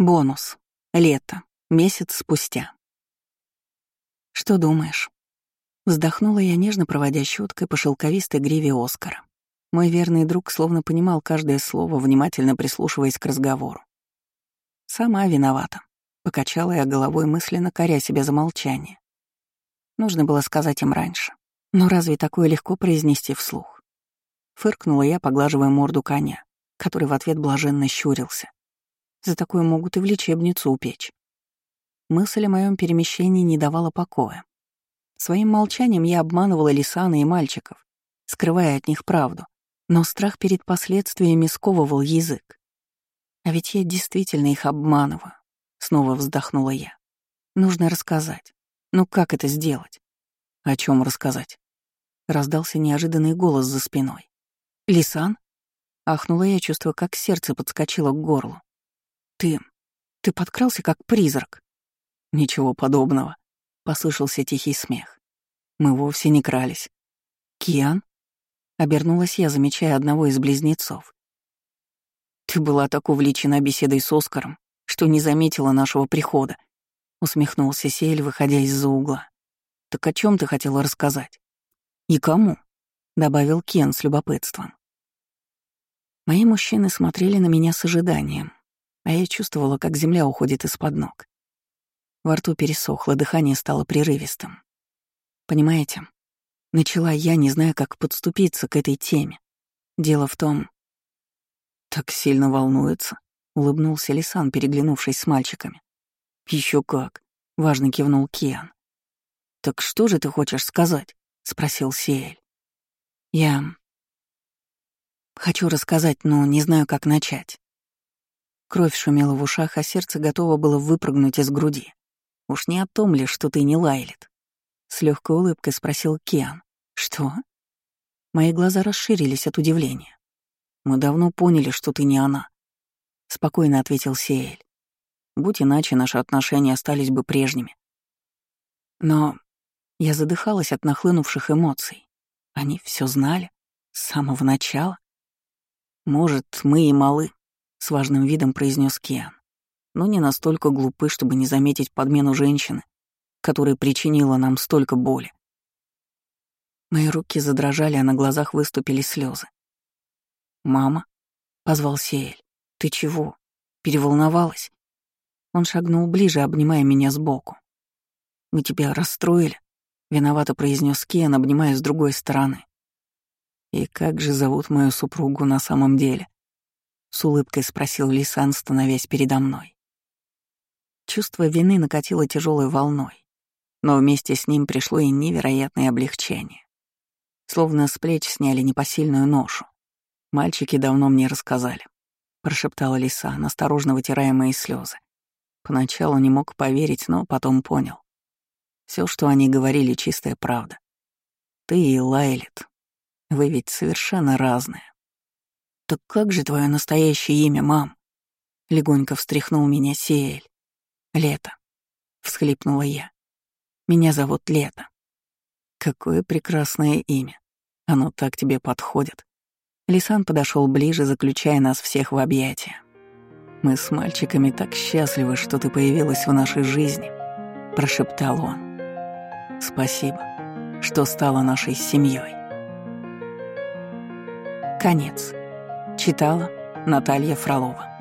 Бонус. Лето. Месяц спустя. «Что думаешь?» Вздохнула я, нежно проводя щеткой по шелковистой гриве Оскара. Мой верный друг словно понимал каждое слово, внимательно прислушиваясь к разговору. «Сама виновата», — покачала я головой, мысленно коря себя за молчание. Нужно было сказать им раньше. Но разве такое легко произнести вслух? Фыркнула я, поглаживая морду коня, который в ответ блаженно щурился. За такое могут и в лечебницу упечь. Мысль о моем перемещении не давала покоя. Своим молчанием я обманывала Лисана и мальчиков, скрывая от них правду, но страх перед последствиями сковывал язык. А ведь я действительно их обманываю, снова вздохнула я. Нужно рассказать. Ну как это сделать? О чем рассказать? Раздался неожиданный голос за спиной. Лисан? Ахнула я, чувствуя, как сердце подскочило к горлу. «Ты... ты подкрался как призрак». «Ничего подобного», — послышался тихий смех. «Мы вовсе не крались». «Киан?» — обернулась я, замечая одного из близнецов. «Ты была так увлечена беседой с Оскаром, что не заметила нашего прихода», — усмехнулся Сель, выходя из-за угла. «Так о чем ты хотела рассказать?» «И кому?» — добавил Кен с любопытством. Мои мужчины смотрели на меня с ожиданием а я чувствовала, как земля уходит из-под ног. Во рту пересохло, дыхание стало прерывистым. Понимаете, начала я, не зная, как подступиться к этой теме. Дело в том... Так сильно волнуется, улыбнулся Лисан, переглянувшись с мальчиками. Еще как, важно кивнул Киан. Так что же ты хочешь сказать? спросил Сиэль. Я хочу рассказать, но не знаю, как начать. Кровь шумела в ушах, а сердце готово было выпрыгнуть из груди. «Уж не о том ли, что ты не Лайлет?» С легкой улыбкой спросил Киан. «Что?» Мои глаза расширились от удивления. «Мы давно поняли, что ты не она», — спокойно ответил Сиэль. «Будь иначе, наши отношения остались бы прежними». Но я задыхалась от нахлынувших эмоций. Они все знали с самого начала. Может, мы и малы, — с важным видом произнес Киан. «Но не настолько глупы, чтобы не заметить подмену женщины, которая причинила нам столько боли». Мои руки задрожали, а на глазах выступили слезы. «Мама?» — позвал Сеэль. «Ты чего? Переволновалась?» Он шагнул ближе, обнимая меня сбоку. «Мы тебя расстроили?» — виновато произнес Киан, обнимая с другой стороны. «И как же зовут мою супругу на самом деле?» — с улыбкой спросил Лисан, становясь передо мной. Чувство вины накатило тяжелой волной, но вместе с ним пришло и невероятное облегчение. Словно с плеч сняли непосильную ношу. «Мальчики давно мне рассказали», — прошептала Лисан, осторожно вытирая мои слезы. Поначалу не мог поверить, но потом понял. Все, что они говорили, чистая правда. Ты и Лайлет, вы ведь совершенно разные. «Так как же твое настоящее имя, мам?» Легонько встряхнул меня Сиэль. «Лето», — всхлипнула я. «Меня зовут Лето». «Какое прекрасное имя. Оно так тебе подходит». Лисан подошел ближе, заключая нас всех в объятия. «Мы с мальчиками так счастливы, что ты появилась в нашей жизни», — прошептал он. «Спасибо, что стала нашей семьей. Конец. Читала Наталья Фролова.